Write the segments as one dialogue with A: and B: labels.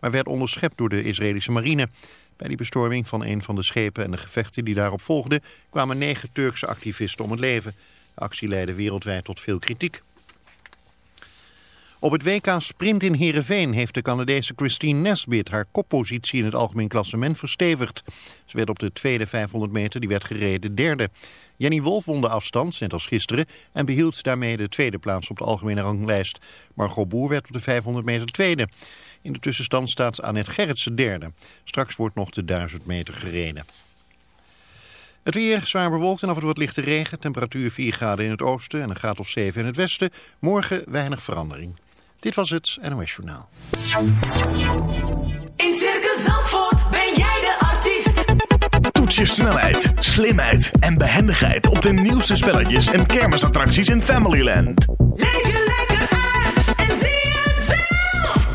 A: maar werd onderschept door de Israëlische marine. Bij die bestorming van een van de schepen en de gevechten die daarop volgden kwamen negen Turkse activisten om het leven. De actie leidde wereldwijd tot veel kritiek. Op het WK Sprint in Heerenveen heeft de Canadese Christine Nesbit haar koppositie in het algemeen klassement verstevigd. Ze werd op de tweede 500 meter die werd gereden derde. Jenny Wolf won de afstand, net als gisteren, en behield daarmee de tweede plaats op de algemene ranglijst. Margot Boer werd op de 500 meter tweede. In de tussenstand staat Annette Gerritsen derde. Straks wordt nog de 1000 meter gereden. Het weer zwaar bewolkt en af en toe wat lichte regen. Temperatuur 4 graden in het oosten en een graad of 7 in het westen. Morgen weinig verandering. Dit was het NOS Journaal.
B: In Circus Zandvoort ben jij de artiest.
C: Toets je snelheid, slimheid en behendigheid op de nieuwste spelletjes en kermisattracties in Familyland.
B: Leef je lekker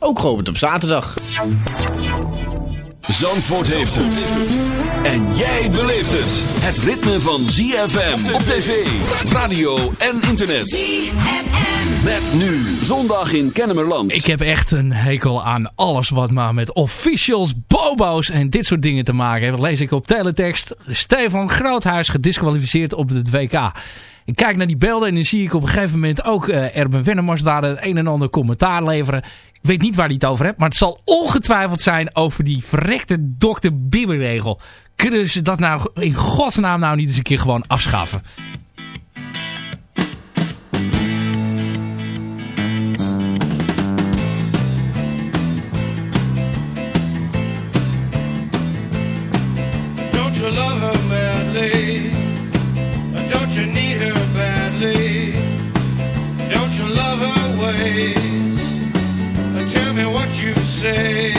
D: ook geopend op zaterdag.
E: Zandvoort heeft het. En jij beleeft het. Het ritme van ZFM op tv, radio en internet.
B: ZFM.
E: Met nu zondag in Kennemerland.
F: Ik heb echt een hekel aan alles wat maar met officials, bobo's en dit soort dingen te maken heeft. Dat lees ik op teletext. Stefan Groothuis gedisqualificeerd op het WK. Ik kijk naar die beelden en dan zie ik op een gegeven moment ook uh, Erben Wennemars daar het een en ander commentaar leveren. Ik weet niet waar hij het over hebt, maar het zal ongetwijfeld zijn over die verrekte dokter Bibberregel. Kunnen ze dat nou in godsnaam nou niet eens een keer gewoon afschaffen?
G: day.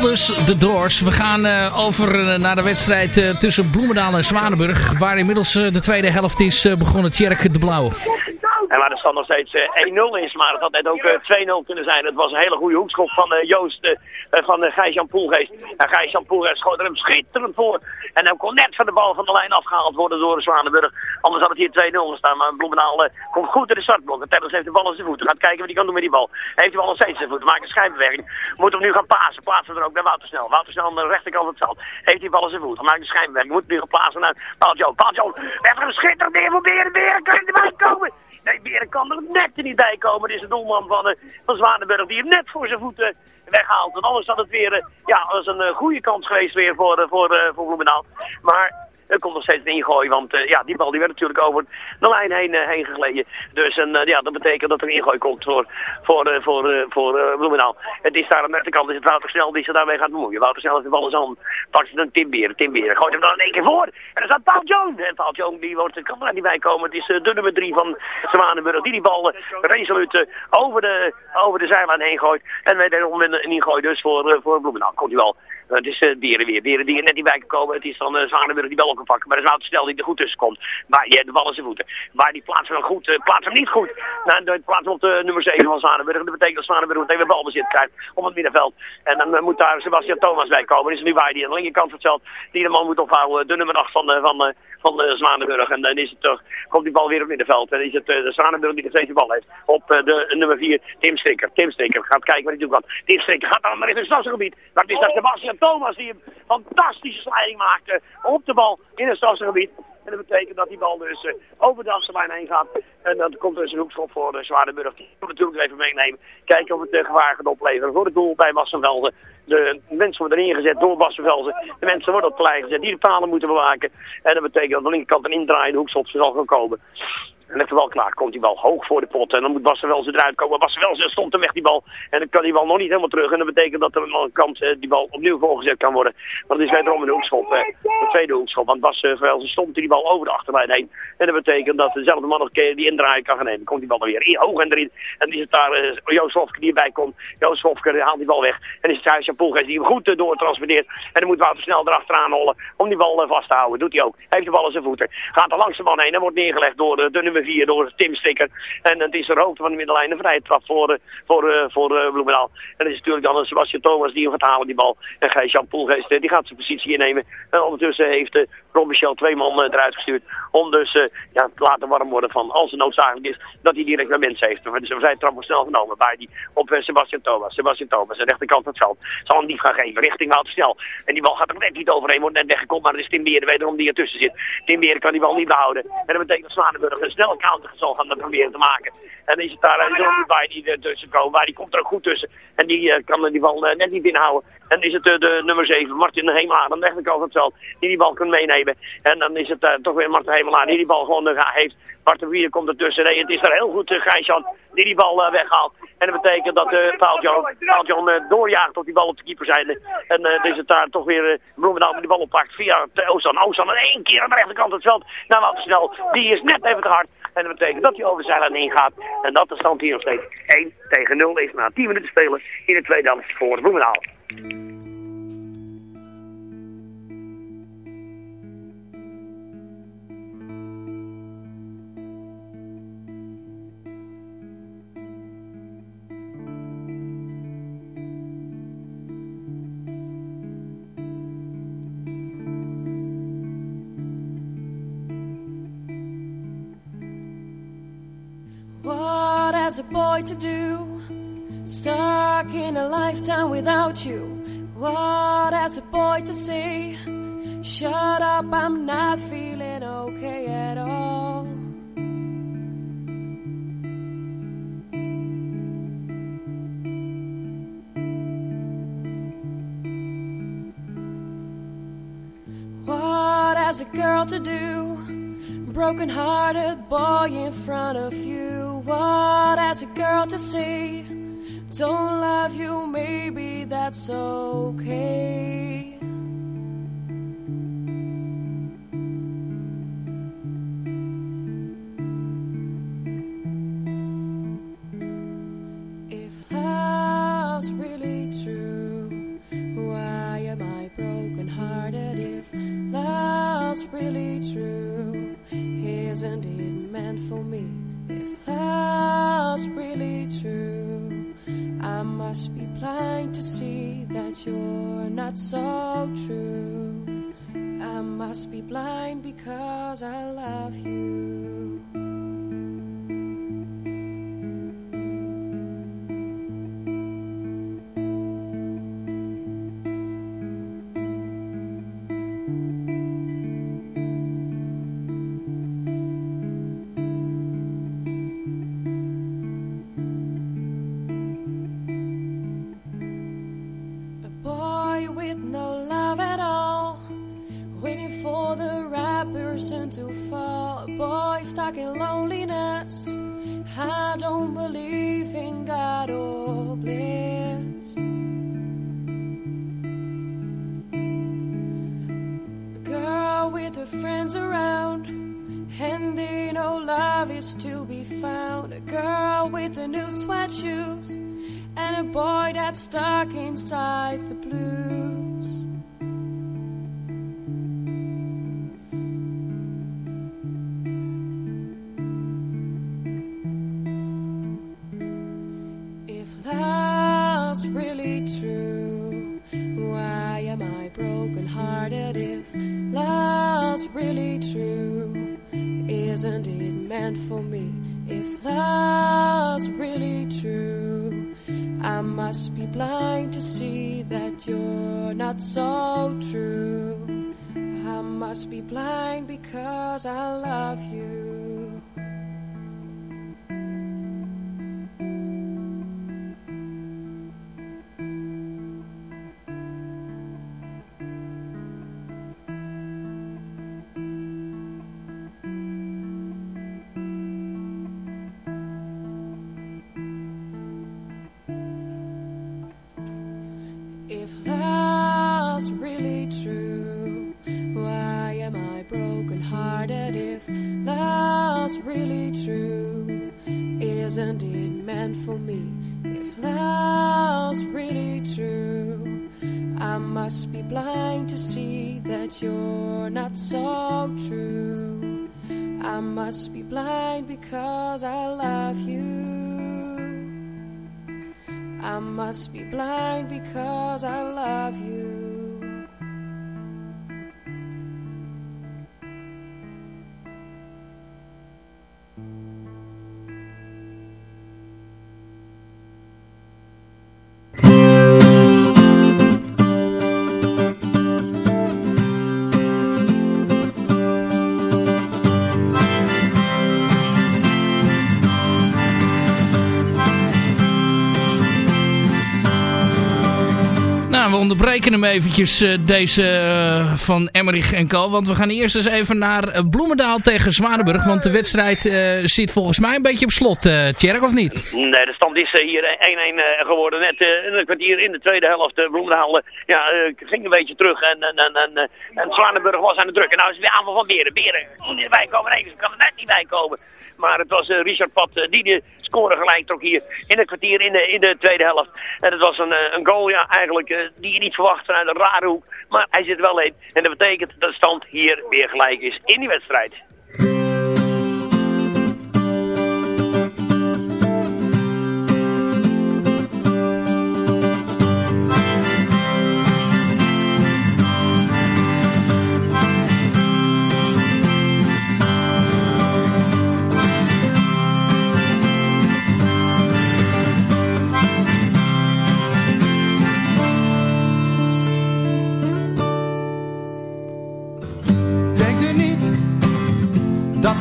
F: Aldus de Doors. We gaan eh, over eh, naar de wedstrijd eh, tussen Bloemendaal en Zwanenburg. Waar inmiddels de tweede helft is begonnen. Tjerk de Blauw.
H: En waar de stand nog steeds eh, 1-0 is, maar het had net ook eh, 2-0 kunnen zijn. Het was een hele goede hoekschop van Joost, van uh, Gijs-Jan Poelgeest. En Gijs-Jan schoot er hem schitterend voor. En hij kon net van de bal van de lijn afgehaald worden door de Zwanenburg. Anders had het hier 2-0 gestaan. Maar Bloemendaal eh, komt goed in de startblok. Tellers heeft de bal in zijn voeten. Gaat kijken wat hij kan doen met die bal. Heeft die bal nog steeds zijn voeten. Maakt een schijnbeweging. Moet hem nu gaan plaatsen. Plaatsen we er ook naar Wouter Snel. Wouter Snel aan de rechterkant van het veld. Heeft die bal in zijn voeten. Maakt een schijnbeweging. Moet hem nu gaan plaatsen naar Paul Paul Even een schitterend neer voor Beren. Beren kan erbij komen. Nee, Beren kan er net niet bij komen. Dit is de doelman van, uh, van Zwanenburg die hem net voor zijn voeten weghaalt. En anders had het weer, uh, ja, is een uh, goede kans geweest weer voor, uh, voor, voor Bloemendaal. Maar er komt nog steeds een ingooi, want uh, ja, die bal die werd natuurlijk over de lijn heen, uh, heen gegleden. Dus en, uh, ja, dat betekent dat er een ingooi komt voor, voor, voor, voor. Het is daar aan de rechterkant, is het Wouter Snel die zich daarmee gaat bemoeien. Wouter Snel heeft de bal zijn hand, pakt ze een Timberen, Timberen, gooit hem dan in één keer voor. En dan staat Paul Jones. En Paul Jones die wordt, kan er niet bij komen. Het is de nummer drie van Zwanenburg die die bal resoluut over, de, over de zijlijn heen gooit. En wederom een, een ingooi dus voor, voor Bloemendaal. Komt hij wel. Het is uh, Dieren weer. Dieren die net niet bij kan komen. Het is dan uh, die bal kan pakken. Maar dat is nou te snel die er goed tussen komt. Maar je hebt de bal in zijn voeten. Maar die plaatsen hem goed. Plaatsen hem niet goed. Nou, de plaats op de nummer 7 van Zwanenburg. Dat betekent dat Zwanenburg meteen weer balbezit krijgt op het middenveld. En dan moet daar Sebastian Thomas bij komen. is nu waar die aan de linkerkant van het veld die de man moet ophouden. De nummer 8 van, van, van Zwanenburg. En dan is het toch, komt die bal weer op het middenveld. En dan is het de Zwanenburg die de steeds de bal heeft. Op de nummer 4, Tim Stikker. Tim Stikker gaat kijken wat hij doen kan. Tim Stikker gaat dan maar in het strafgebied. Maar het is dat Sebastian Thomas die hem fantastische sliding maakte op de bal in het strafgebied. En dat betekent dat die bal dus uh, over de achterlijn heen gaat. En dan komt er dus een hoekschop voor de Zwaardenburg. Die moet natuurlijk even meenemen. Kijken of het uh, gevaar gaat opleveren voor het doel bij Wassenvelzen. De mensen worden erin gezet door Wassenvelzen. De mensen worden op lijn gezet die de palen moeten bewaken. En dat betekent dat aan de linkerkant een indraaiende hoekschop zal gaan komen. En de bal klaar. Komt die bal hoog voor de pot. En dan moet Bassenwelze eruit komen. Bassenwelze stond hem weg die bal. En dan kan die bal nog niet helemaal terug. En dat betekent dat er aan de kant die bal opnieuw voorgezet kan worden. Maar dat is wederom een hoekschop. Uh, de tweede hoekschop. Want Bassenwelze stond die bal over de achterlijn heen. En dat betekent dat dezelfde man nog een keer die indraaien kan gaan nemen. Komt die bal dan weer in, hoog en erin. En dan is het daar uh, Joost Hofke die erbij komt. Joost Hofke haalt die bal weg. En is het Poelgeest die hem goed uh. En dan moet Wouter snel erachteraan hollen om die bal vast te houden. Doet hij ook. Heeft de bal in zijn voeten. Gaat er langs de man heen en wordt neergelegd door de nummer 4, door Tim Stikker. En het is de van de middenlijn een vrije trap voor, voor, uh, voor uh, Bloemendaal. En dat is natuurlijk dan Sebastian Thomas die hem gaat halen die bal. En Gijs-Jan Poelgeest die gaat zijn positie innemen. En ondertussen heeft Ron Michel twee man eruit gestuurd. Om dus ja, te laten warm worden van als het noodzakelijk is dat hij direct naar mensen heeft. Dus een vrije trap wordt snel genomen bij die op Sebastian Thomas. Sebastian Thomas, de rechterkant van het veld. Zal hem niet gaan geven richting Wouter Snel. En die bal gaat er net niet overheen, wordt net weggekomen. Maar het is Tim Beren wederom die ertussen zit. Tim Beren kan die bal niet behouden. En dat betekent dat Zwanenburg een snelle counter zal gaan proberen te maken. En dan is het daar ook bij die ertussen komen. Maar die komt er ook goed tussen. En die uh, kan die bal uh, net niet binnenhouden. En dan is het uh, de nummer 7, Martin Hemelaar, aan de rechterkant van het veld, die die bal kan meenemen. En dan is het toch weer Martin Hemelaar die die bal gewoon heeft. Martin Wier komt ertussen. Nee, het is daar heel goed uh, Gijsjan die die bal weghaalt. En dat betekent dat uh, John doorjaagt tot die bal op de keeper zijn. En dan is het daar toch weer Bloemendaal die die bal oppakt via Oostan. Oostan in één keer aan de rechterkant het veld. Nou, wat snel. Die is net even te hard. En dat betekent dat hij over zijn heen gaat. En dat de stand hier nog steeds 1 tegen 0 is na 10 minuten spelen in de tweede helft voor Bloemendaal.
I: To do? Stuck in a lifetime without you. What as a boy to say? Shut up, I'm not feeling okay at all. What as a girl to do? Broken hearted boy in front of you. What as a girl to say? Don't love you, maybe that's okay.
J: Isn't it meant for me? If love's really true, I must be blind to see that you're not so true. I must be blind because I love you. I must be blind because I love you.
F: Onderbreken hem eventjes, eh, deze eh, van Emmerich en Co. Want we gaan eerst eens even naar eh, Bloemendaal tegen Zwanenburg. Want de wedstrijd eh, zit volgens mij een beetje op slot, eh Tjerk, of niet?
H: Nee, de stand is hier 1-1 eh, geworden. Net een kwartier in de tweede helft. Uh, Bloemendaal ja, ging een beetje terug. En, en, en, en, en Zwanenburg was aan de druk. En nou is het weer aanval van Beren. Beren kon komen. Nee, ze kan er net niet bij komen. Maar het was Richard Pat die de score gelijk trok hier in het kwartier in de, in de tweede helft. En het was een, een goal ja, eigenlijk die niet verwacht vanuit een rare hoek. Maar hij zit wel in. En dat betekent dat de stand hier weer gelijk is in die wedstrijd.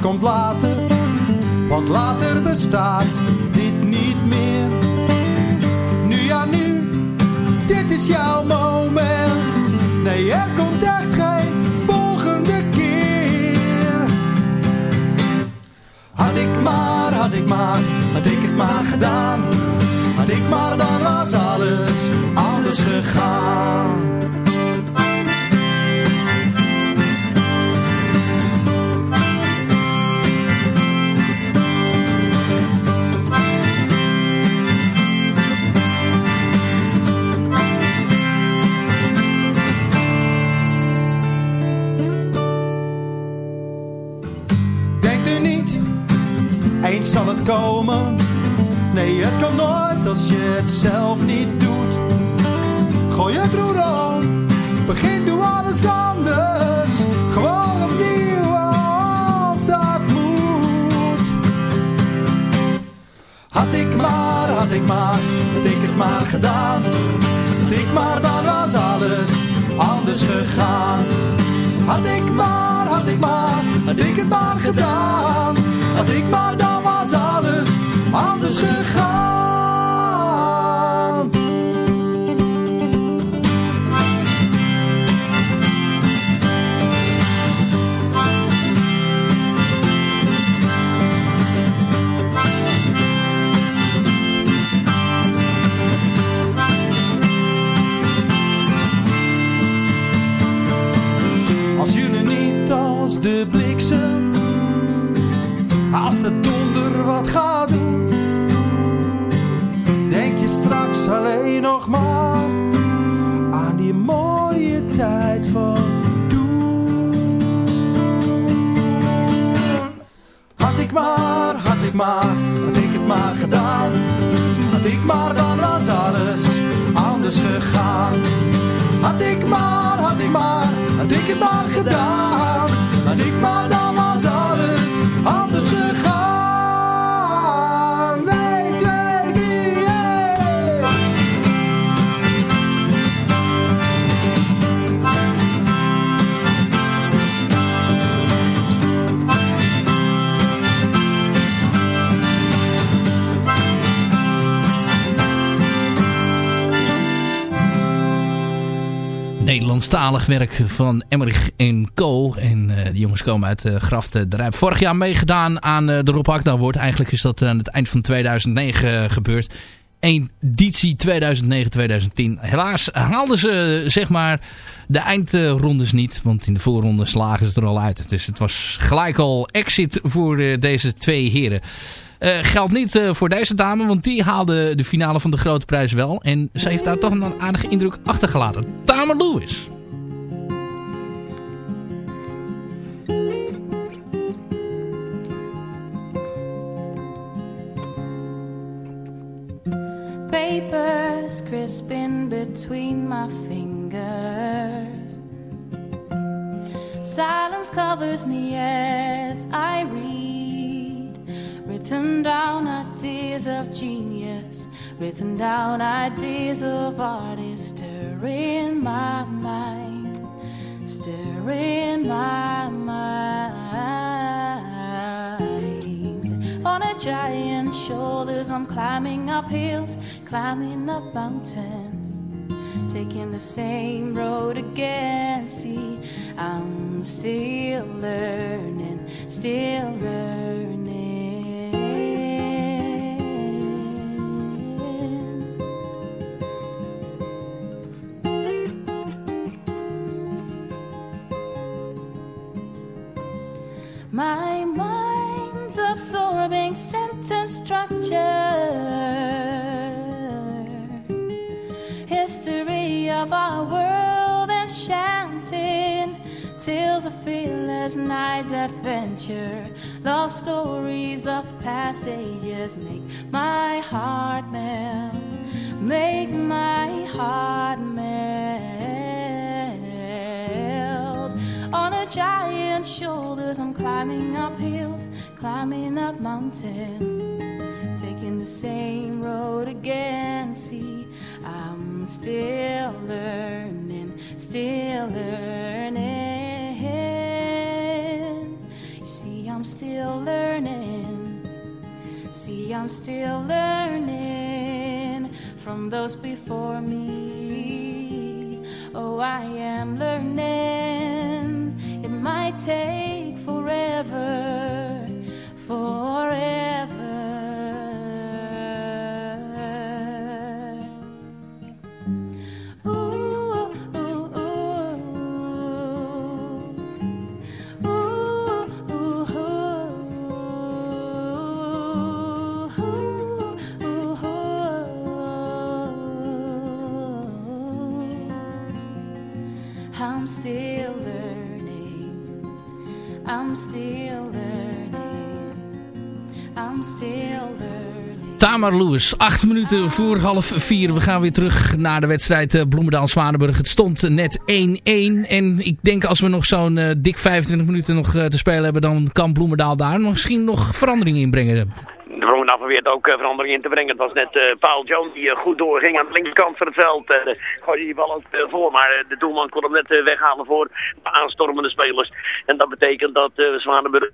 K: Komt later, want later bestaat dit niet meer. Nu ja, nu, dit is jouw moment. Nee, er komt echt geen volgende keer. Had ik maar, had ik maar, had ik het maar gedaan. Had ik maar, dan was alles anders gegaan. Nee, het kan nooit als je het zelf niet doet. Gooi het roer om, begin doe alles anders. Gewoon opnieuw als dat moet. Had ik maar, had ik maar, had ik het maar gedaan. Had ik maar, dan was alles anders gegaan. Had ik maar, had ik maar, had ik het maar gedaan. Had ik maar, dan was alles anders gegaan. Als jullie niet als de bliksem, als de wat gaat doen, denk je straks alleen nog maar aan die mooie tijd van toen. Had ik maar, had ik maar, had ik het maar gedaan, had ik maar dan was alles anders gegaan. Had ik maar, had ik maar, had ik het maar gedaan.
F: Nederlandstalig werk van Emmerich en Co. En eh, die jongens komen uit uh, Graft de Rijp. Vorig jaar meegedaan aan eh, de Rob Akda Award. Eigenlijk is dat aan het eind van 2009 gebeurd. Editie 2009-2010. Helaas haalden ze zeg maar de eindrondes niet. Want in de voorronde slagen ze er al uit. Dus het was gelijk al exit voor deze twee heren. Uh, geldt niet uh, voor deze dame, want die haalde de finale van de grote prijs wel. En ze heeft daar toch een aardige indruk achtergelaten. Tamer Lewis.
I: Papers crisping between my fingers. Silence covers me as I read. Written down ideas of genius, written down ideas of artists, stirring my mind, stirring my mind. On a giant shoulders, I'm climbing up hills, climbing up mountains, taking the same road again. See, I'm still learning, still learning. Sentence structure. History of our world enchanting. Tales of fearless nights adventure. Love stories of past ages make my heart melt. Make my heart melt. On a giant's shoulders, I'm climbing up hills, climbing up mountains, taking the same road again. See, I'm still learning, still learning. You see, I'm still learning. See, I'm still learning from those before me. Oh, I am learning. It might take forever, I'm still learning. I'm still
F: Tamar Lewis, acht minuten voor half vier. We gaan weer terug naar de wedstrijd eh, Bloemendaal-Zwanenburg. Het stond net 1-1. En ik denk als we nog zo'n eh, dik 25 minuten nog eh, te spelen hebben... dan kan Bloemendaal daar misschien nog verandering in brengen.
H: De Brongen probeert ook eh, verandering in te brengen. Het was net eh, Paul Jones die eh, goed doorging aan de linkerkant van het veld. En gooide die bal ook voor, maar de doelman kon hem net weghalen voor de aanstormende spelers. En dat betekent dat Zwanenburg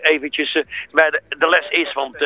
H: eventjes bij de, les is. Want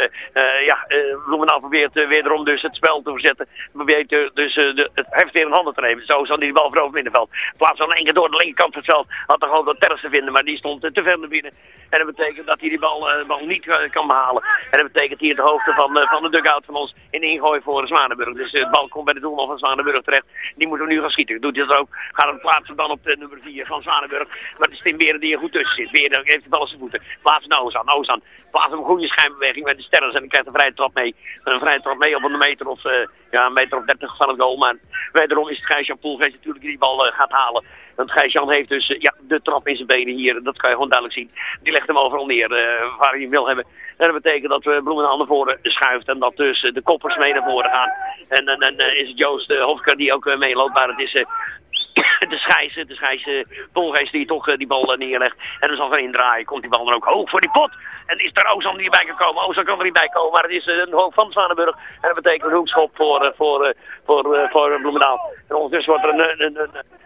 H: ja, Bloemendaal probeert eh, wederom dus het spel te verzetten. Probeert dus de, het heft weer in handen te nemen. Zo zal die bal voor over het middenveld. Plaats dan één keer door de linkerkant van het veld. Had toch gewoon dat Terres te vinden, maar die stond te ver naar binnen. En dat betekent dat hij die bal, niet kan behalen. En dat betekent hier de van, eh, van de dugout van ons in ingooi voor Zwanenburg. Dus eh, de bal komt bij de doelman van Zwanenburg terecht. Die moeten we nu gaan schieten. Doet dat ook. Gaat hem plaatsen dan op de nummer 4 van Zwanenburg. Maar het is Tim Beren die er goed tussen zit. Beren heeft de bal aan zijn voeten. Plaatsen naar Ozan. Ozan plaatst een goede schijnbeweging met de sterren. En dan krijgt een vrije trap mee. Een vrije trap mee op een meter of, eh, ja, een meter of 30 van het goal. Maar wederom is het Gijs-Jan Poelgeest natuurlijk die bal gaat halen. Want Gijs-Jan heeft dus ja, de trap in zijn benen hier. Dat kan je gewoon duidelijk zien. Die legt hem overal neer waar hij hem wil hebben. En dat betekent dat we Bloemendaal naar voren schuift. En dat dus eh, de koppers mee naar voren gaan. En dan eh, is het Joost Hofker die ook eh, meeloopt. Maar het is... eh, de schijs, de schijs, uh, Polgeest die toch eh, die bal eh, neerlegt. En dan zal gaan indraaien. Komt die bal dan ook hoog voor die pot. En is er Ozan die erbij kan komen. Ozan kan er niet bij komen, maar het is eh, een hoog van Zwanenburg. En dat betekent een hoekschop voor, eh, voor, eh, voor, eh, voor Bloemendaal. En ondertussen wordt er een, een,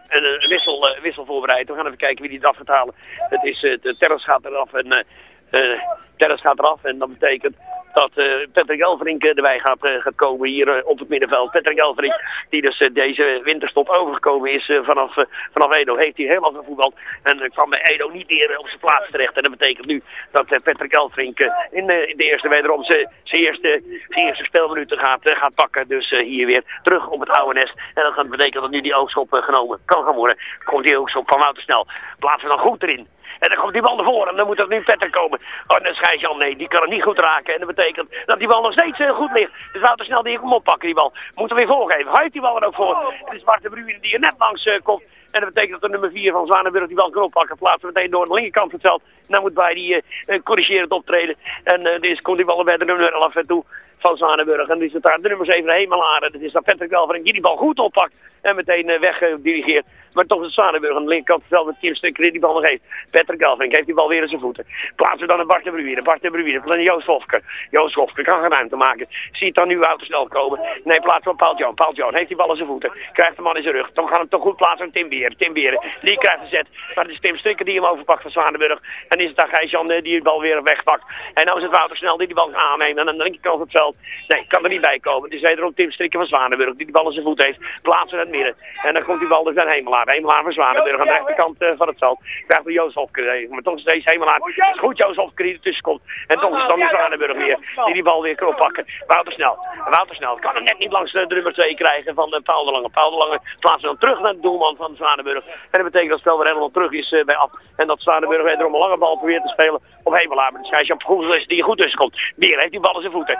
H: een, een, wissel, eh, wissel voorbereid. We gaan even kijken wie die eraf gaat halen. Het is, eh, de Terras gaat eraf en... eh Terras gaat eraf en dat betekent dat eh, Patrick Elverink eh, erbij gaat, gaat komen hier op het middenveld. Patrick Elverink, die dus deze winterstop overgekomen is vanaf, vanaf Edo, heeft hij helemaal gevoetbald. En kwam bij Edo niet meer op zijn plaats terecht. En dat betekent nu dat Patrick Elverink eh, in, de- eerste wederom zijn eerste, eerste speelminuten gaat, gaat pakken. Dus hier weer terug op het oude. En dat gaat betekenen dat nu die oogschop genomen kan gaan worden. Komt die oogschop van Wouter Snel. Plaatsen we dan goed erin. En dan komt die bal naar voren en dan moet er nu Petter komen. Oh, dan schijnt Jan, nee, die kan het niet goed raken. En dat betekent dat die bal nog steeds eh, goed ligt. Dus Wouter snel die hem oppakken, die bal. Moet hem weer voorgeven. Hij heeft die bal er ook voor. Het is Bart de Bruyne die er net langs eh, komt. En dat betekent dat de nummer 4 van Zwanenburg die bal kan oppakken. Plaatsen meteen door de linkerkant van het veld. En dan moet bij die eh, corrigerend optreden. En eh dus komt die bal bij de nummer 11 toe van Zwanenburg. En die zit daar de nummer 7 Hemelaar. Dat is dan Patrick Welvering die die bal goed oppakt. En meteen eh, weggedirigeerd. Maar toch is Zwanenburg aan de linkerkant van met Tim Stukker die bal nog heeft. Patrick Welvering heeft die bal weer in zijn voeten. Plaatsen dan een Bart de Bruyne. Bart de Bruyne. Dan Joost Hofker. Joost Hofker kan geen ruimte maken. Ziet dan nu Wouter snel komen. Nee, plaatsen op Paul Joan. Paul Joan heeft die bal in zijn voeten. Krijgt de man in zijn rug. Dan gaat hem toch goed plaatsen aan Tim Beren. Tim Beren. Die krijgt de zet. Maar het is Tim Stukker die hem overpakt van Zwanenburg. En is het dan Gijs-Jan eh, die de bal weer wegpakt. En nou is het Wouter snel die die bal aannemen. En aan de linkerkant van het veld. Nee, kan er niet bij komen. Is wederom Tim Strikker van Zwanenburg die de bal in zijn voet heeft. Plaatsen in het midden. En dan komt die bal dus naar Hemelaar. Hemelaar van Zwanenburg aan de rechterkant eh, van het veld. Krijgt de Joost Hofker. eh, Maar toch steeds Hemelaar. Het is goed Joost Hofker die ertussen komt. En toch is dan de Zwanenburg weer. Die die bal weer kan oppakken. Wouter snel. Wouter snel. Kan hem net niet langs de nummer 2 krijgen van Paul de Lange. Paul de Lange plaatsen dan terug naar de doelman van Zwanenburg. En dat betekent dat het spel weer terug is eh, bij af. En dat Zwanenburg wederom een lange bal probeert te spelen op Hemelaar. Maar de scheidsrechter is die goed tussen komt. Weer heeft die bal in zijn voeten.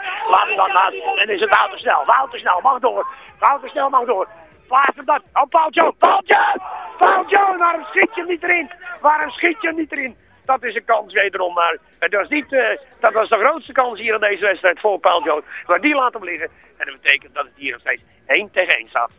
H: Laat. En is het Wouter snel. Wouter snel. Mag door. Wouter snel mag door. Plaats hem dat. Oh, Paul Joe. Paul Joe. Paul Joe. Waarom schiet je niet erin? Waarom schiet je niet erin? Dat is een kans wederom, maar het was niet, eh, dat was de grootste kans hier in deze wedstrijd voor Paul Jones. Maar die laat hem liggen. En dat betekent dat het hier nog steeds 1 tegen 1 staat.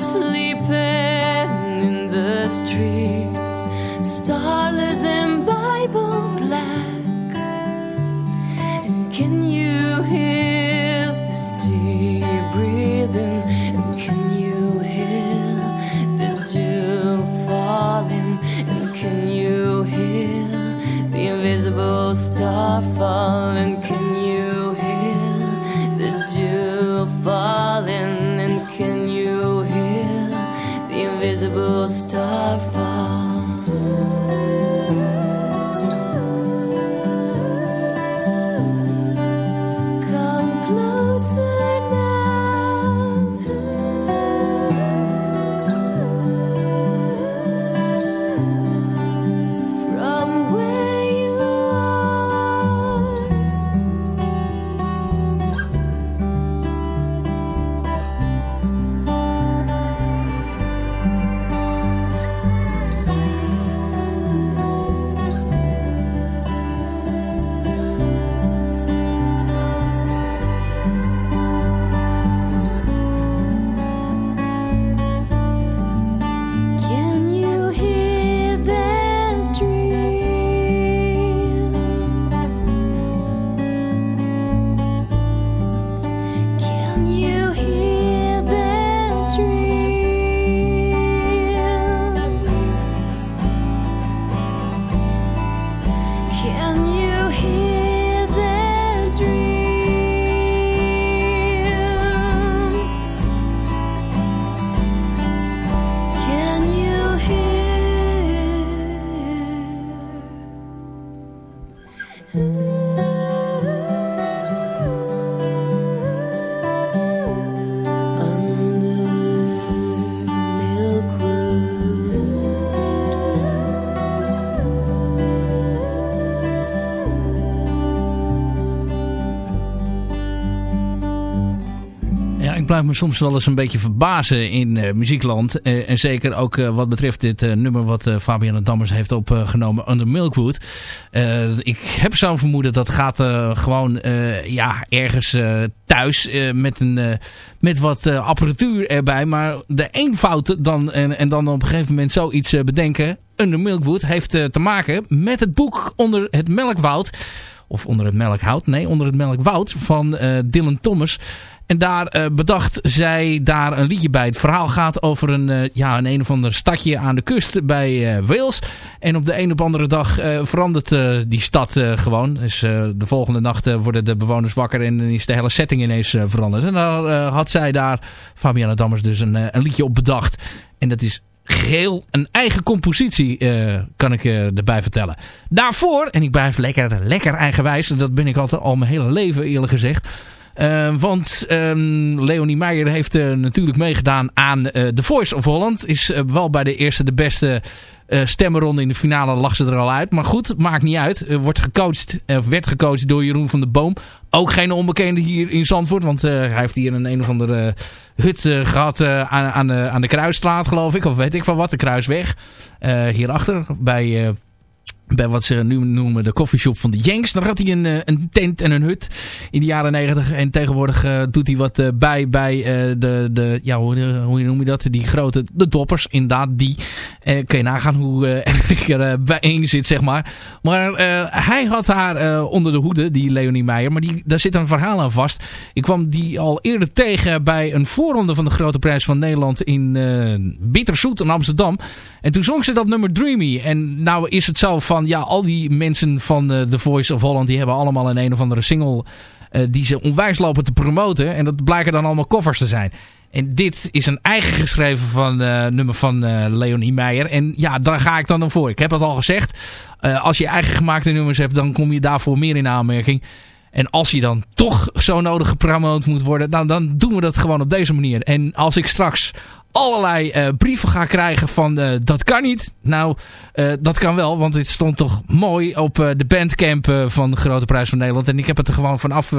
L: Sleeping in the streets, starless and Bible black.
F: Ja, blijf me soms wel eens een beetje verbazen in eh, muziekland. Eh, en zeker ook eh, wat betreft dit nummer wat Fabian Dammers heeft opgenomen, Under Milkwood. Ik heb zo'n vermoeden dat gaat gewoon ja, ergens thuis met, een, met wat apparatuur erbij. Maar de eenvoud dan, en, en dan op een gegeven moment zoiets bedenken. Under Milkwood heeft te maken met het boek Onder het Melkwoud. Of onder het melkhout. Nee, onder het melkwoud van Dylan Thomas. En daar eh, bedacht zij daar een liedje bij. Het verhaal gaat over een, eh, ja, een een of ander stadje aan de kust bij eh, Wales. En op de een op andere dag verandert die stad gewoon. Dus de volgende nacht worden de bewoners wakker en dan is de hele setting ineens veranderd. En daar had zij daar, Fabiana Dammers, dus een, een liedje op bedacht. En dat is geheel een eigen compositie, kan ik erbij vertellen. Daarvoor, en ik blijf lekker, lekker eigenwijs, en dat ben ik altijd al mijn hele leven eerlijk gezegd... Uh, want um, Leonie Meijer heeft uh, natuurlijk meegedaan aan uh, The Voice of Holland. Is uh, wel bij de eerste de beste stemmenronde in de finale lag ze er al uit. Maar goed, maakt niet uit. wordt gecoacht, werd gecoacht door Jeroen van der Boom. Ook geen onbekende hier in Zandvoort. Want hij heeft hier een een of andere hut gehad aan, aan, de, aan de Kruisstraat geloof ik. Of weet ik van wat, de Kruisweg. hierachter bij bij wat ze nu noemen de coffeeshop van de Yanks. Daar had hij een, een tent en een hut in de jaren negentig. En tegenwoordig uh, doet hij wat uh, bij bij de, de, ja, hoe, hoe noem je dat? Die grote, de toppers. Inderdaad, die. kun je nagaan hoe ik er bijeen zit, zeg maar. Maar hij had haar onder de hoede, die Leonie Meijer. Maar die, daar zit een verhaal aan vast. Ik kwam die al eerder tegen bij een voorronde van de Grote Prijs van Nederland in Bitterzoet in Amsterdam. En toen zong ze dat nummer Dreamy. En nou is het zo van ja, al die mensen van uh, The Voice of Holland... die hebben allemaal een een of andere single... Uh, die ze onwijs lopen te promoten. En dat blijken dan allemaal covers te zijn. En dit is een eigen geschreven van, uh, nummer van Leonie Meijer. En ja, daar ga ik dan voor. Ik heb het al gezegd. als je eigen gemaakte nummers hebt, dan kom je daarvoor meer in aanmerking. En als hij dan toch zo nodig gepromoot moet worden, dan, dan doen we dat gewoon op deze manier. En als ik straks allerlei uh, brieven ga krijgen van uh, dat kan niet. Nou, uh, dat kan wel, want dit stond toch mooi op de bandcamp van de Grote Prijs van Nederland. En ik heb het er gewoon vanaf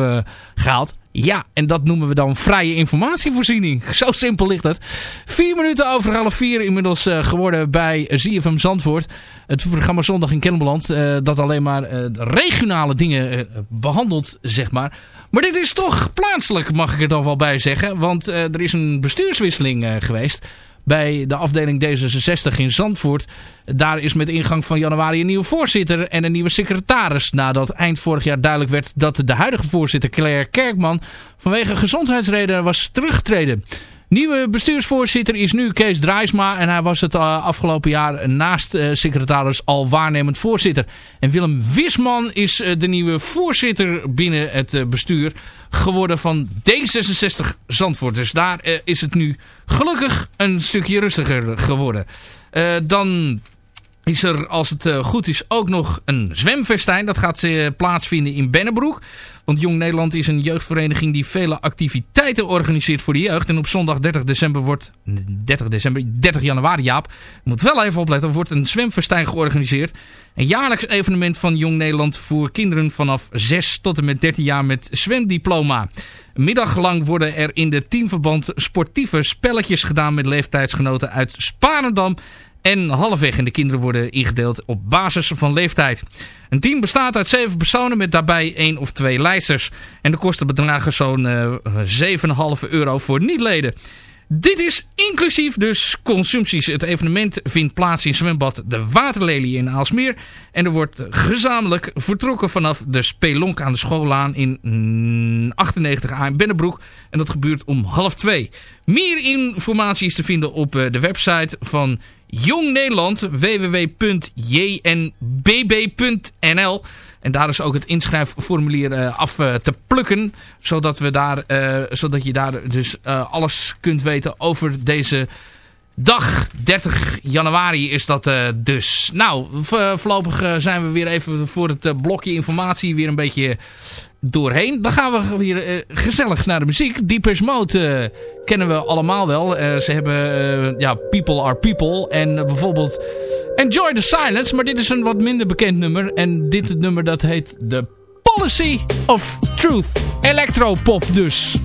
F: gehaald. Ja, en dat noemen we dan vrije informatievoorziening. Zo simpel ligt het. Vier minuten over half vier inmiddels geworden bij ZFM Zandvoort. Het programma Zondag in Kennemerland. dat alleen maar regionale dingen behandelt, zeg maar. Maar dit is toch plaatselijk, mag ik er dan wel bij zeggen. Want uh, er is een bestuurswisseling uh, geweest bij de afdeling D66 in Zandvoort. Daar is met ingang van januari een nieuwe voorzitter en een nieuwe secretaris. Nadat eind vorig jaar duidelijk werd dat de huidige voorzitter Claire Kerkman vanwege gezondheidsredenen was teruggetreden. Nieuwe bestuursvoorzitter is nu Kees Draaisma. En hij was het uh, afgelopen jaar naast uh, secretaris al waarnemend voorzitter. En Willem Wisman is uh, de nieuwe voorzitter binnen het bestuur geworden van D66 Zandvoort. Dus daar is het nu gelukkig een stukje rustiger geworden. dan is er, als het goed is, ook nog een zwemfestijn. Dat gaat plaatsvinden in Bennebroek. Want Jong Nederland is een jeugdvereniging die vele activiteiten organiseert voor de jeugd. En op zondag 30 december wordt... 30 december, 30 januari Jaap. Moet wel even opletten. Wordt een zwemfestijn georganiseerd. Een jaarlijks evenement van Jong Nederland voor kinderen vanaf 6 tot en met 13 jaar met zwemdiploma. Een middag lang worden er in de teamverband sportieve spelletjes gedaan met leeftijdsgenoten uit Spanendam en halfweg. En de kinderen worden ingedeeld op basis van leeftijd. Een team bestaat uit zeven personen met daarbij één of twee lijsters. En de kosten bedragen zo'n uh, eh, 7,5 euro voor niet-leden. Dit is inclusief dus consumpties. Het evenement vindt plaats in zwembad De Waterlelie in Aalsmeer. En er wordt gezamenlijk vertrokken vanaf de Spelonk aan de schoollaan in 98 A in Bennebroek. En dat gebeurt om half twee. Meer informatie is te vinden op eh, de website van Jong Nederland, www.jnbb.nl. En daar is ook het inschrijfformulier uh, af uh, te plukken. Zodat, we daar, uh, zodat je daar dus alles kunt weten over deze dag. 30 januari is dat dus. Nou, voorlopig zijn we weer even voor het blokje informatie weer een beetje doorheen. Dan gaan we weer gezellig naar de muziek. Deepest Mode kennen we allemaal wel. Ze hebben ja, People Are People. En bijvoorbeeld Enjoy the Silence. Maar dit is een wat minder bekend nummer. En dit nummer dat heet The Policy of Truth. Electropop dus.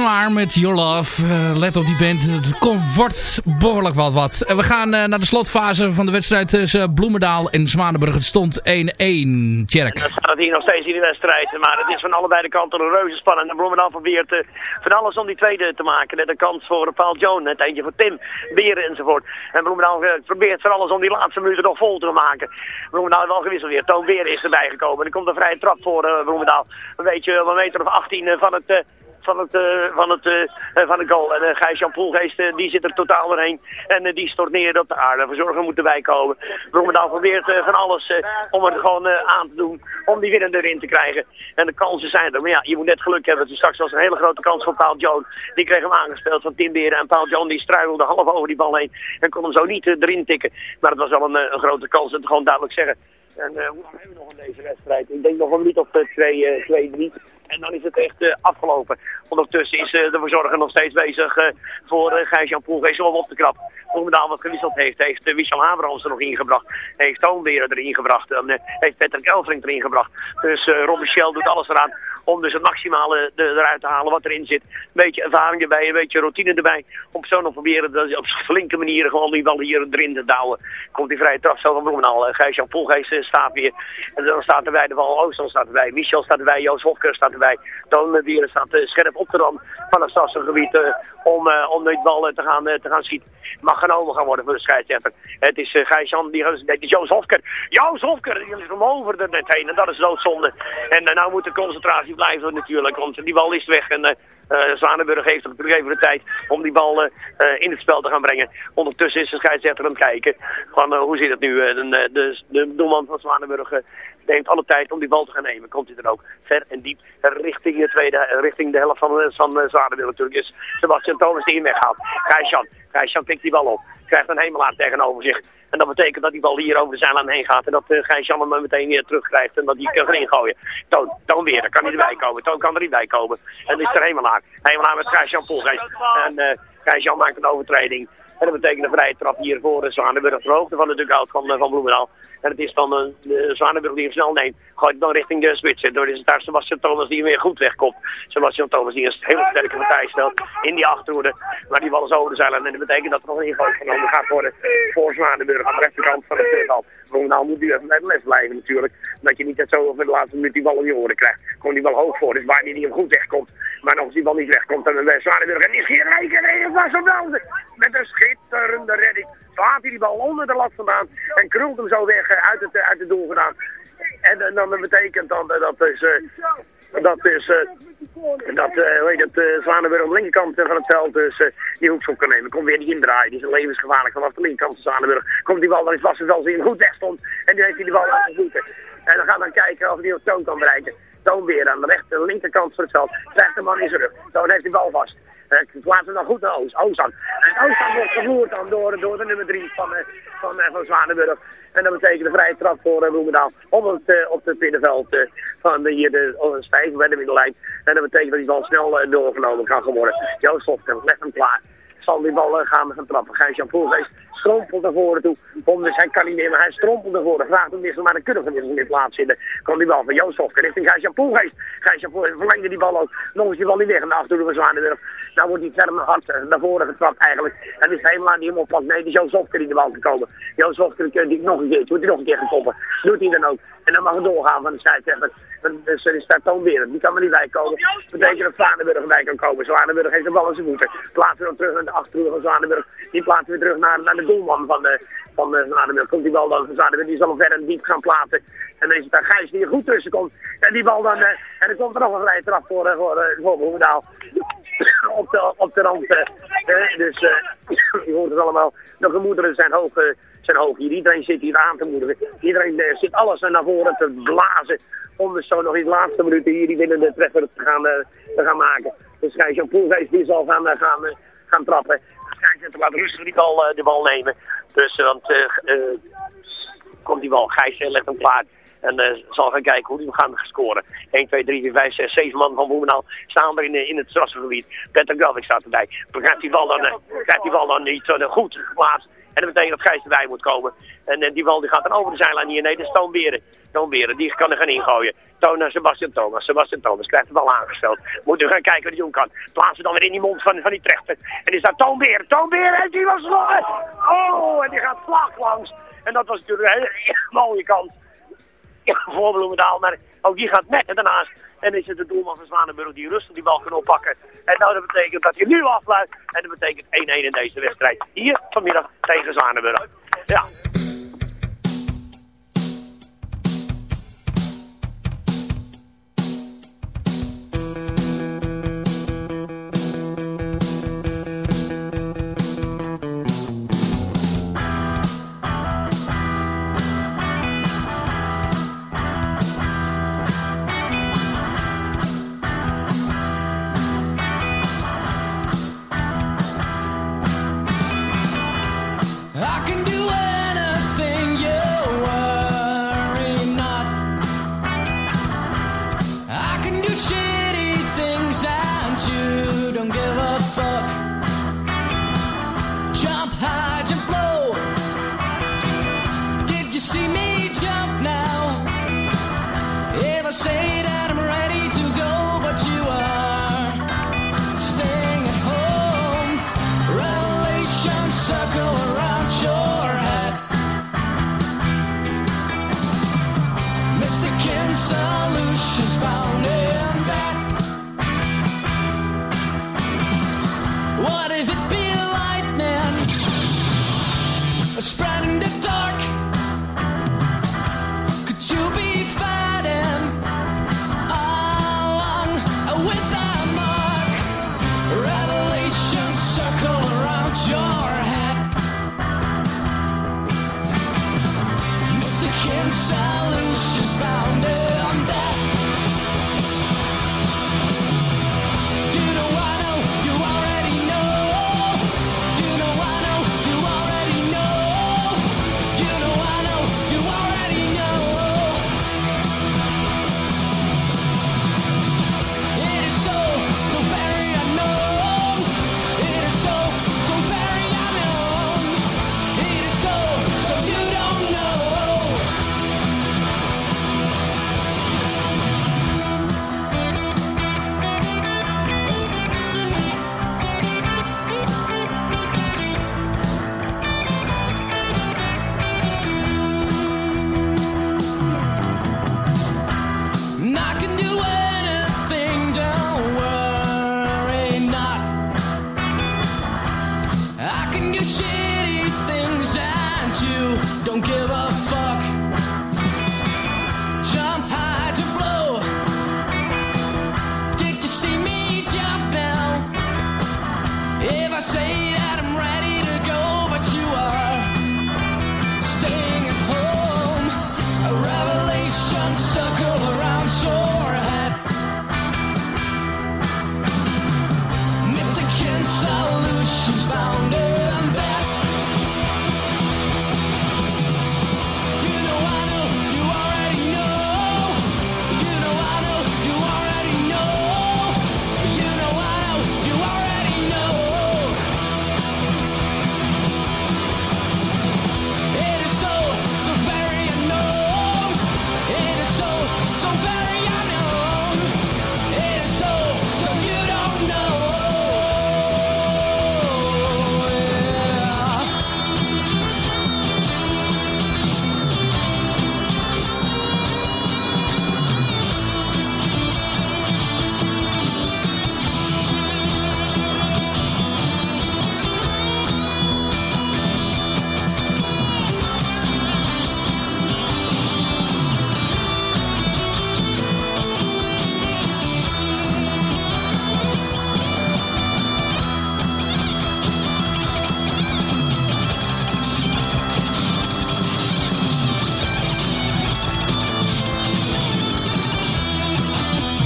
F: Noir met Your Love. Eh, let op die band. Het komt, wordt behoorlijk wat wat. En we gaan eh, naar de slotfase van de wedstrijd tussen Bloemendaal en Zwanenburg. Het stond 1-1. Tjerk.
H: Dan staat het hier nog steeds in de wedstrijd. Maar het is van allebei de kanten een reuze spannend. En Bloemendaal probeert eh, van alles om die tweede te maken. Net een kans voor Paul Joan, het eentje voor Tim, Beren enzovoort. En Bloemendaal eh, probeert van alles om die laatste minuten nog vol te maken. Bloemendaal wel gewisseld weer. Toon Beren is erbij gekomen. Er komt een vrije trap voor eh, Bloemendaal. Een beetje een meter of 18 eh, van het... van het, eh, van het, eh, eh, van de goal. En Gijs-Jan Poelgeest, die zit er totaal doorheen. En die stort neer op de aarde. Verzorger moet erbij komen. Bloemendaal probeert van alles om het gewoon aan te doen. Om die winnende erin te krijgen. En de kansen zijn er. Maar ja, je moet net geluk hebben. Dus straks was een hele grote kans voor Paul Joan. Die kreeg hem aangespeeld van Tim Beren. En Paul Joan die struikelde half over die bal heen. En kon hem zo niet erin tikken. Maar het was wel een, grote kans. Dat gewoon duidelijk zeggen. En hoe lang hebben we nog in deze wedstrijd? Ik denk nog een minuut of 2, 3. En dan is het echt eh, afgelopen. Ondertussen is eh, de verzorger nog steeds bezig eh, voor uh, Gijs-Jan Poelgeest om op te knappen. Bloemendaal wat gewisseld heeft, heeft uh, Michel Haverhans er nog ingebracht. Heeft Toon weer erin gebracht. Eh, heeft Patrick Elfring erin gebracht. Dus Rob Michel doet alles eraan om dus het maximale eruit te halen wat erin zit. Een beetje ervaring erbij, een beetje routine erbij. Om zo nog proberen dat, op flinke manier gewoon die bal hier erin te douwen. Komt die vrije trap zo van Bloemendaal. Uh, Gijs-Jan Poelgeest eh, staat weer. En dan staat erbij de bal Oostel staat erbij. Michel staat erbij. Joost Hofker staat erbij. Toon Wieren staat eh, scherp op rand van het Sassengebied eh, om, eh, om die bal eh, te, gaan, eh, te gaan schieten. Mag genomen gaan worden voor de scheidsrechter. Het is Gijs-Jan, die, het is Joost Hofker. Joost Hofker, die is hem over er net heen. En dat is doodzonde. En nou moet de concentratie blijven natuurlijk. Want die bal is weg. En uh, Zwanenburg heeft natuurlijk even de tijd om die bal uh, in het spel te gaan brengen. Ondertussen is de scheidsrechter aan het kijken van hoe zit het nu. De, de, de doelman van Zwanenburg neemt alle tijd om die bal te gaan nemen. Komt hij er ook ver en diep richting de, tweede, richting de helft van, van uh, Zwanenburg natuurlijk. Is Sebastian Thomas die hem weghaalt. Gijs-Jan, Gijs-Jan pikt die bal op. Krijgt een hemelaar tegenover zich. En dat betekent dat die bal hier over de zijlijn heen gaat. En dat uh, Gijs-Jan hem meteen weer terugkrijgt. En dat hij kan erin gooien. Toon, Toon weer, dan kan hij erbij komen. Toon kan er niet bij komen. En is er Hemelaar. Hemelaar met Gijs-Jan Poelgeest. En uh, Gijs-Jan maakt een overtreding. En dat betekent een vrije trap hier voor uh, Zwanenburg. Ter hoogte van de dugout van, uh, van Bloemendaal. En het is dan uh, Zwanenburg die hem snel neemt. Gooit dan richting de switch. Door is het daar Sebastian Thomas die hem weer goed wegkomt. Sebastian Thomas die een hele sterke partij stelt in die achterhoede. Maar die bal is over de zeilen. En dat betekent dat er nog een ingooi genomen gaat worden voor Zwanenburg aan de rechterkant van het veld. Bloemendaal moet nu even de les blijven natuurlijk. Dat je niet net zo over de laatste minuut die bal in je oren krijgt. Gewoon die bal hoog voor is waar die hem goed wegkomt. Maar nog als die bal niet wegkomt dan bij Zwanenburg. En die schiet rijken was op de Met een schitterende redding. Slaat hij die bal onder de lat vandaan. En krult hem zo weg uit het, uit het doel vandaan. En, en dan betekent dan dat is... Dat is... Dat, het, uh, Zwanenburg aan de linkerkant van het veld dus die hoekschop kan nemen. Komt weer die indraaien, die is levensgevaarlijk vanaf de linkerkant van Zwanenburg. Komt die bal, dan is Wassenveld zien goed weg stond en die heeft hij die bal laten voeten. En dan gaat dan kijken of hij op toon kan bereiken. Toon weer aan de rechter, linkerkant van het veld, krijgt de man in zijn rug. Toon heeft die bal vast. Ik plaats hem dan goed naar Oost, Oostan. En Oostan wordt gevloerd dan door, door de nummer 3 van, van, van, van Zwanenburg. En dat betekent een vrije trap voor uh, Bloemendaal op het, op het middenveld van de, hier de oh, stijf bij de middellijn. En dat betekent dat die bal snel doorgenomen kan worden. Joost Hofker legt hem klaar. Zal die bal uh, gaan, gaan trappen. Gijs-Jan Poelgeest strompelt naar voren toe. Om, dus hij kan niet meer, maar hij strompelt naar voren. Vraagt hem wissel, maar dan kunnen we niet plaats zitten. Komt die bal van Joost Hofker richting Gijs-Jan Poelgeest. Gijs-Jan Poelgeest verlengde die bal ook. Nog eens die bal niet weg de achterhoede van Zwanenburg. Nou wordt die verder hard uh, naar voren getrapt eigenlijk. En is helemaal die hem oppakt. Nee, die Joost Hofker die de bal gekomen. Joost Hofker die nog een keer, moet hij nog een keer gekoppen. Doet hij dan ook. En dan mag het doorgaan van de scheidsrechter. Dus er staat Toon weer. Die kan er niet bij komen. Dat betekent dat Zwanenburg erbij kan komen. Zwanenburg heeft de bal in zijn voeten. Plaatsen we dan terug naar de achterhoede van. Die plaatsen we terug naar, naar de doelman van de, van de Zwanenburg. Komt die bal dan van Zwanenburg. Die zal hem verder diep gaan plaatsen. En dan is het Gijs die er goed tussen komt. En die bal dan... Uh, en dan komt er nog een vrije trap voor, uh, voor, voor op, de, op de rand. Dus je hoort het allemaal. De gemoederen zijn hoog, zijn hoog hier. Iedereen zit hier aan te moedigen. Iedereen zit alles naar voren te blazen. Om dus zo nog in de laatste minuten hier die winnende treffer te gaan, te gaan maken. Dus Gijs Jan Poelgeest die zal gaan, gaan, gaan trappen. Gijs laat rustig die bal, uh, de bal nemen. Dus want uh, uh, komt die bal. Gijs legt hem klaar. En uh, zal gaan kijken hoe die gaan scoren. 1, 2, 3, 4, 5, 6, 7 man van Bloemendaal staan er in, in het strassengebied. Peter Gravik staat erbij. Krijgt die bal dan, uh, die bal dan niet goed geplaatst.
M: En dat betekent dat Gijs erbij moet komen. En eh, die bal die gaat dan over de zijlijn hier. Nee, dat is Toon Beren. Toon Beren, die kan er gaan ingooien. Toon naar Sebastian Thomas. Sebastian Thomas krijgt de bal aangesteld. Moeten we gaan kijken wat hij doen kan. Plaatsen dan weer in die mond van, van die trechter. En is daar Toon Beren. Toon Beren heeft die was. Oh, en die gaat vlak langs. En dat was natuurlijk een hele mooie kans ja, voor Bloemendaal. Maar ook die gaat net ernaast. En is het de doelman van Zwanenburg die rustig die bal kan oppakken. En nou, dat betekent dat hij nu afluit. En dat betekent 1-1 in deze wedstrijd. Hier vanmiddag tegen Zwanenburg. Ja.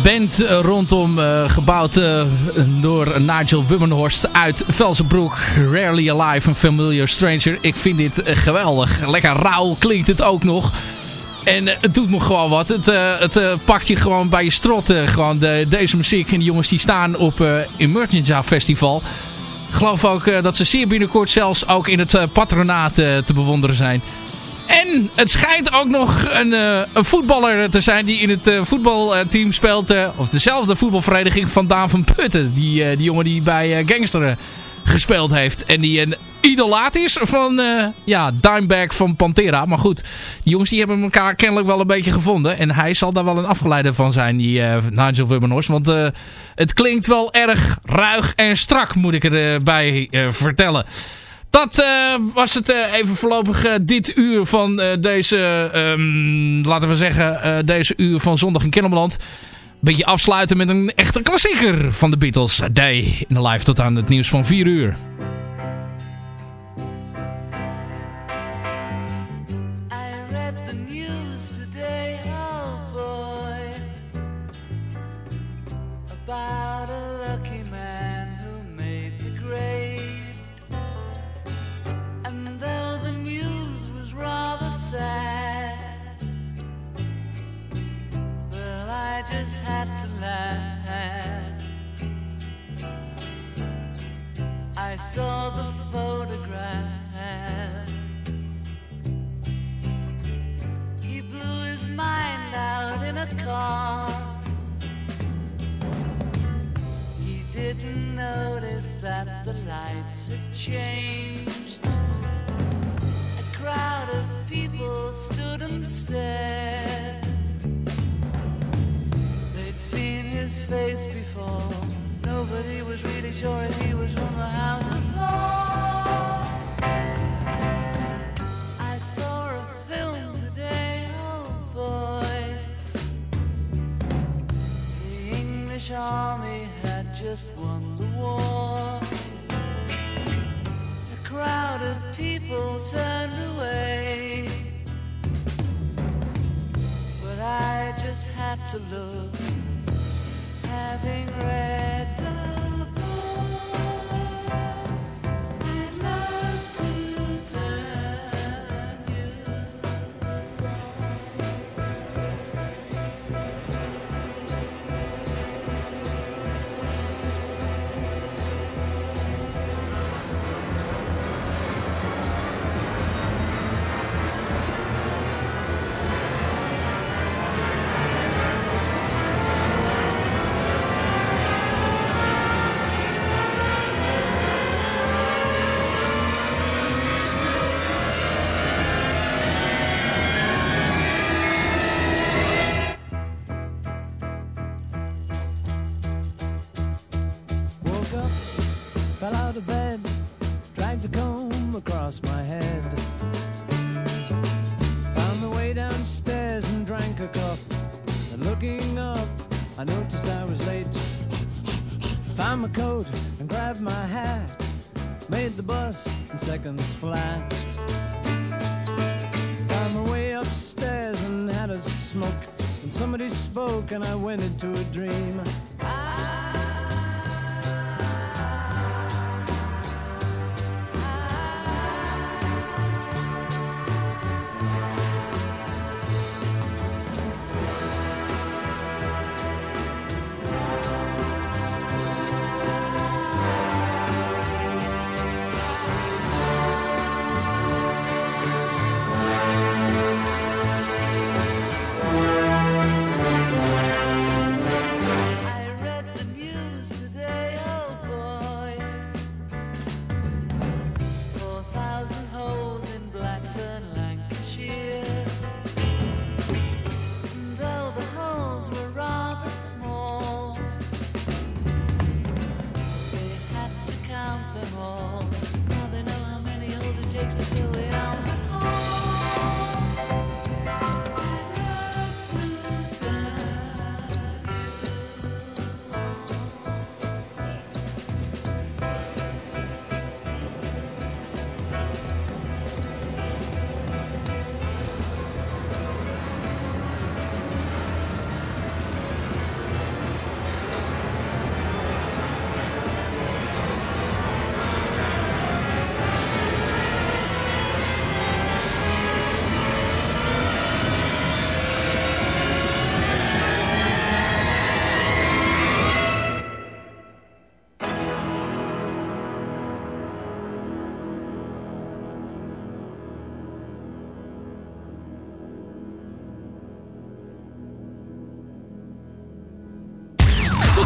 F: Band eh, rondom, eh, gebouwd eh, door Nigel Wummenhorst uit Velsenbroek. Rarely Alive, een Familiar Stranger. Ik vind dit geweldig. Lekker rauw klinkt het ook nog. En het doet me gewoon wat. Het, het pakt je gewoon bij je strot. gewoon de, deze muziek. En die jongens die staan op Emergenza Festival.
N: Ik geloof ook dat ze zeer binnenkort zelfs ook in het patronaat te bewonderen zijn. En het schijnt ook nog een, eh, een voetballer te zijn die in het eh, voetbalteam speelt. eh, of dezelfde voetbalvereniging van Daan van Putten. Die, die jongen die bij eh, Gangster gespeeld heeft. En die een idolaat is van ja, Dimebag van Pantera. Maar goed, die jongens die hebben elkaar kennelijk wel een beetje gevonden. En hij zal daar wel een afgeleide van zijn, die Nigel Wubbenhorst. Want het klinkt wel erg ruig en strak, moet ik erbij eh vertellen. Dat eh, was het eh, even voorlopig eh, dit uur van deze, ehm, laten we zeggen, deze uur van Zondag in Kennemerland. Beetje afsluiten met een echte klassieker van de Beatles. Day in de live tot aan het nieuws van 4 uur.
O: Up, fell out of bed, dragged a comb across my head. Found my way downstairs and drank a cup. And looking up, I noticed I was late. Found my coat and grabbed my hat. Made the bus in seconds flat. Found my way upstairs and had a smoke. And somebody spoke and I went into a dream.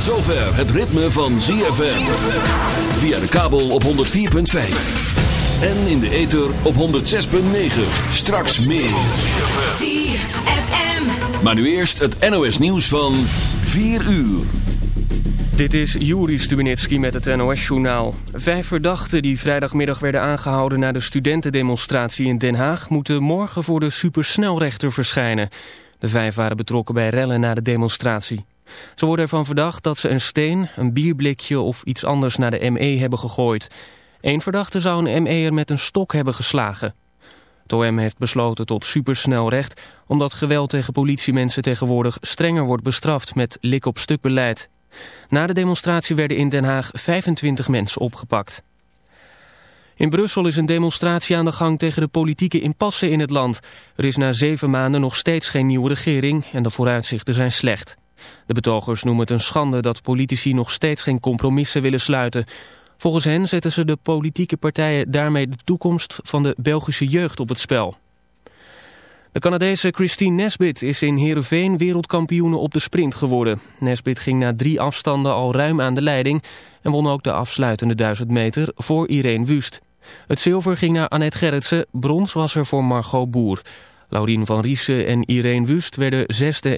E: Zover het ritme van ZFM. Via de kabel op 104.5. En in de ether op 106.9. Straks meer.
B: ZFM.
E: Maar nu eerst het NOS nieuws van 4 uur.
P: Dit is Juri Stubenitski met het NOS-journaal. Vijf verdachten die vrijdagmiddag werden aangehouden... na de studentendemonstratie in Den Haag... moeten morgen voor de supersnelrechter verschijnen. De vijf waren betrokken bij rellen na de demonstratie. Ze worden ervan verdacht dat ze een steen, een bierblikje... of iets anders naar de ME hebben gegooid. Eén verdachte zou een ME'er met een stok hebben geslagen. Het OM heeft besloten tot supersnelrecht... omdat geweld tegen politiemensen tegenwoordig strenger wordt bestraft... met lik-op-stuk beleid. Na de demonstratie werden in Den Haag 25 mensen opgepakt. In Brussel is een demonstratie aan de gang tegen de politieke impasse in het land. Er is na zeven maanden nog steeds geen nieuwe regering en de vooruitzichten zijn slecht. De betogers noemen het een schande dat politici nog steeds geen compromissen willen sluiten. Volgens hen zetten ze de politieke partijen daarmee de toekomst van de Belgische jeugd op het spel. De Canadese Christine Nesbit is in Heerenveen wereldkampioene op de sprint geworden. Nesbit ging na drie afstanden al ruim aan de leiding... en won ook de afsluitende 1000 meter voor Irene Wust. Het zilver ging naar Annette Gerritsen, brons was er voor Margot Boer. Laurien van Riesen en Irene Wust werden zesde en